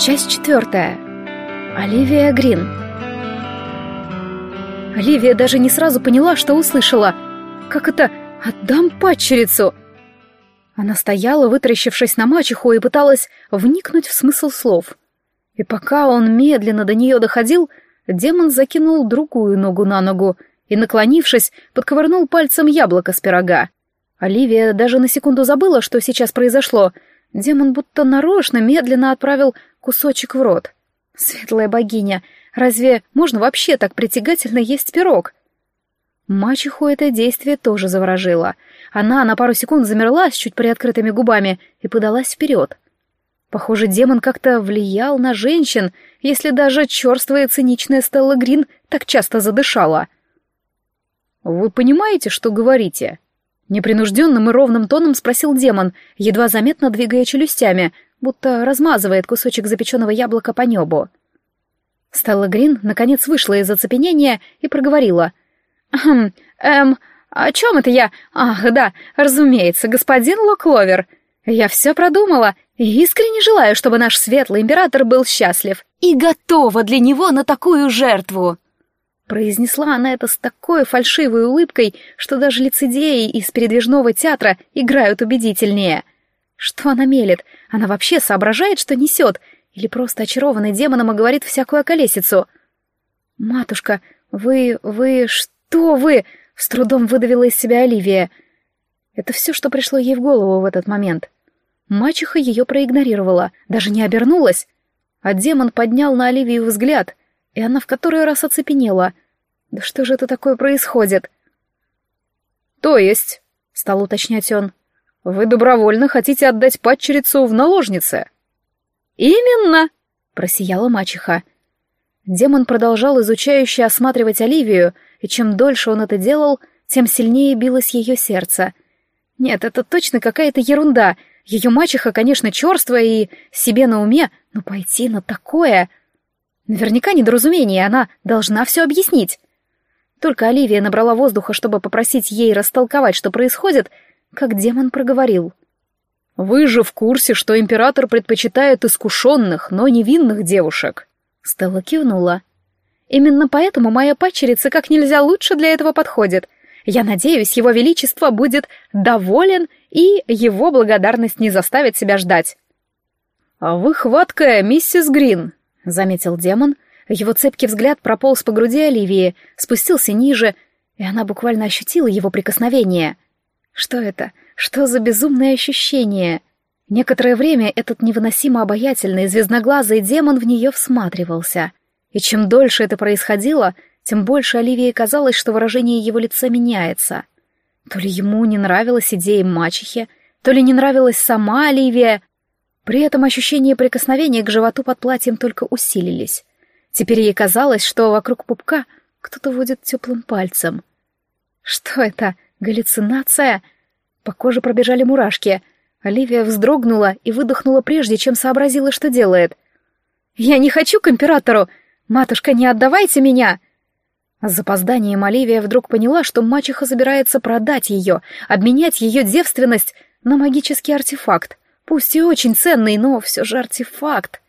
Часть четвертая. Оливия Грин. Оливия даже не сразу поняла, что услышала. Как это «отдам падчерицу»? Она стояла, вытаращившись на мачеху, и пыталась вникнуть в смысл слов. И пока он медленно до нее доходил, демон закинул другую ногу на ногу и, наклонившись, подковырнул пальцем яблоко с пирога. Оливия даже на секунду забыла, что сейчас произошло. Демон будто нарочно медленно отправил кусочек в рот. Светлая богиня, разве можно вообще так притягательно есть пирог? Мачеху это действие тоже заворожило. Она на пару секунд замерла с чуть приоткрытыми губами и подалась вперед. Похоже, демон как-то влиял на женщин, если даже черствая циничная Стелла Грин так часто задышала. «Вы понимаете, что говорите?» Непринужденным и ровным тоном спросил демон, едва заметно двигая челюстями, будто размазывает кусочек запеченного яблока по небу. Стелла Грин наконец вышла из оцепенения и проговорила. «Хм, эм, о чем это я? Ах, да, разумеется, господин Локловер. Я все продумала и искренне желаю, чтобы наш светлый император был счастлив и готова для него на такую жертву». Произнесла она это с такой фальшивой улыбкой, что даже лицедеи из передвижного театра играют убедительнее. Что она мелет? Она вообще соображает, что несет? Или просто очарованный демоном и говорит всякую околесицу? «Матушка, вы... вы... что вы?» — с трудом выдавила из себя Оливия. Это все, что пришло ей в голову в этот момент. Мачеха ее проигнорировала, даже не обернулась. А демон поднял на Оливию взгляд, и она в который раз оцепенела. Да что же это такое происходит? То есть, стал уточнять он, вы добровольно хотите отдать падчерицу в наложнице? Именно, просияла мачеха. Демон продолжал изучающе осматривать Оливию, и чем дольше он это делал, тем сильнее билось ее сердце. Нет, это точно какая-то ерунда. Ее мачеха, конечно, черствая и себе на уме, но пойти на такое... Наверняка недоразумение, она должна все объяснить. Только Оливия набрала воздуха, чтобы попросить ей растолковать, что происходит, как демон проговорил. «Вы же в курсе, что император предпочитает искушенных, но невинных девушек?» Стелла кивнула. «Именно поэтому моя падчерица как нельзя лучше для этого подходит. Я надеюсь, его величество будет доволен, и его благодарность не заставит себя ждать». «А вы хваткая, миссис Грин», — заметил демон, — его цепкий взгляд прополз по груди Оливии, спустился ниже, и она буквально ощутила его прикосновение. Что это? Что за безумное ощущение? Некоторое время этот невыносимо обаятельный, звездноглазый демон в нее всматривался. И чем дольше это происходило, тем больше Оливии казалось, что выражение его лица меняется. То ли ему не нравилась идея мачехи, то ли не нравилась сама Оливия. При этом ощущения прикосновения к животу под платьем только усилились. Теперь ей казалось, что вокруг пупка кто-то водит теплым пальцем. Что это? Галлюцинация? По коже пробежали мурашки. Оливия вздрогнула и выдохнула прежде, чем сообразила, что делает. «Я не хочу к императору! Матушка, не отдавайте меня!» С запозданием Оливия вдруг поняла, что мачеха собирается продать ее, обменять ее девственность на магический артефакт. Пусть и очень ценный, но все же артефакт.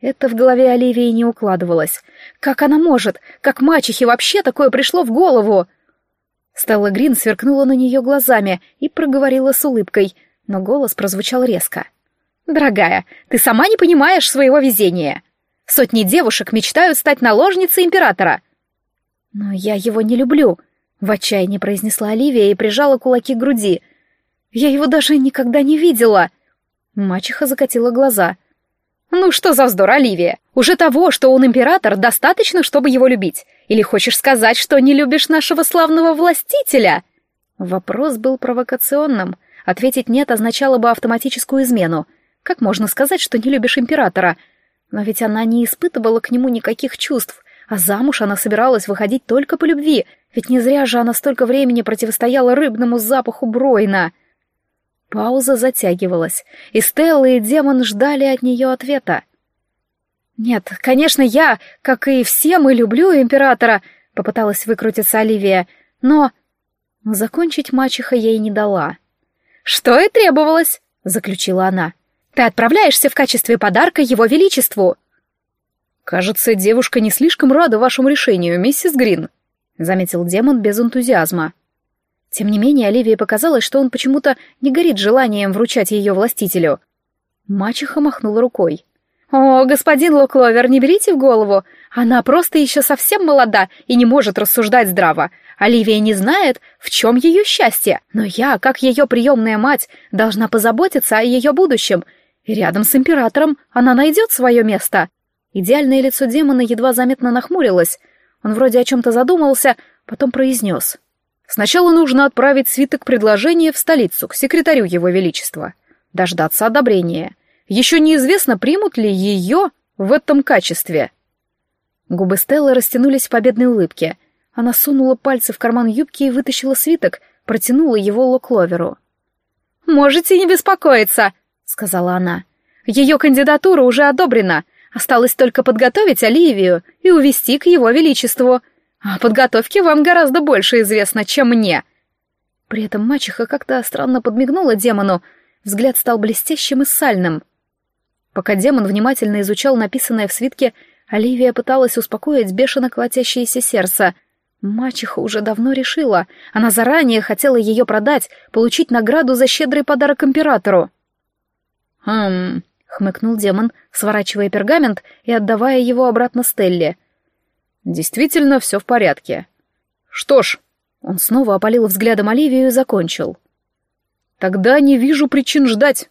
Это в голове Оливии не укладывалось. Как она может? Как мачехе вообще такое пришло в голову? Стелла Грин сверкнула на нее глазами и проговорила с улыбкой, но голос прозвучал резко. «Дорогая, ты сама не понимаешь своего везения. Сотни девушек мечтают стать наложницей императора». «Но я его не люблю», — в отчаянии произнесла Оливия и прижала кулаки к груди. «Я его даже никогда не видела». Мачеха закатила глаза. «Ну что за вздор, Оливия? Уже того, что он император, достаточно, чтобы его любить? Или хочешь сказать, что не любишь нашего славного властителя?» Вопрос был провокационным. Ответить «нет» означало бы автоматическую измену. Как можно сказать, что не любишь императора? Но ведь она не испытывала к нему никаких чувств, а замуж она собиралась выходить только по любви, ведь не зря же она столько времени противостояла рыбному запаху Бройна. Пауза затягивалась, и Стелла и демон ждали от нее ответа. «Нет, конечно, я, как и все мы, люблю императора», — попыталась выкрутиться Оливия, но... Закончить мачеха ей не дала. «Что и требовалось», — заключила она. Ты отправляешься в качестве подарка его величеству. Кажется, девушка не слишком рада вашему решению, миссис Грин, заметил демон без энтузиазма. Тем не менее, Оливии показалось, что он почему-то не горит желанием вручать ее властителю. Мачеха махнула рукой. «О, господин Локловер, не берите в голову. Она просто еще совсем молода и не может рассуждать здраво. Оливия не знает, в чем ее счастье, но я, как ее приемная мать, должна позаботиться о ее будущем. И рядом с императором она найдет свое место». Идеальное лицо демона едва заметно нахмурилось. Он вроде о чем-то задумался, потом произнес. «Сначала нужно отправить свиток предложения в столицу, к секретарю его величества. Дождаться одобрения. Еще неизвестно, примут ли ее в этом качестве». Губы Стеллы растянулись в победной улыбке. Она сунула пальцы в карман юбки и вытащила свиток, протянула его Локловеру. «Можете не беспокоиться», — сказала она. «Ее кандидатура уже одобрена. Осталось только подготовить Оливию и увести к его величеству. О подготовке вам гораздо больше известно, чем мне». При этом мачеха как-то странно подмигнула демону. Взгляд стал блестящим и сальным. Пока демон внимательно изучал написанное в свитке, Оливия пыталась успокоить бешено колотящееся сердце. Мачеха уже давно решила. Она заранее хотела ее продать, получить награду за щедрый подарок императору. «Хм...» — хмыкнул демон, сворачивая пергамент и отдавая его обратно Стелле. «Действительно, все в порядке. Что ж...» Он снова опалил взглядом Оливию и закончил. «Тогда не вижу причин ждать.